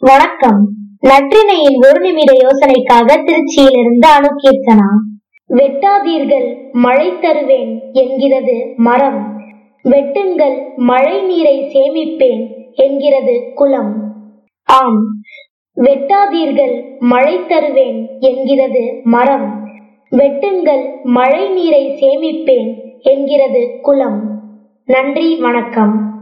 வணக்கம். நற்றினையின் ஒரு நிமிட யோசனைக்காக திருச்சியிலிருந்து அணுகீர்த்தனா வெட்டாதீர்கள் மழை தருவேன் என்கிறது மரம். வெட்டுங்கள் மழை நீரை சேமிப்பேன் என்கிறது குளம். ஆம் வெட்டாதீர்கள் மழை தருவேன் என்கிறது மரம். வெட்டுங்கள் மழை நீரை சேமிப்பேன் என்கிறது குளம். நன்றி வணக்கம்.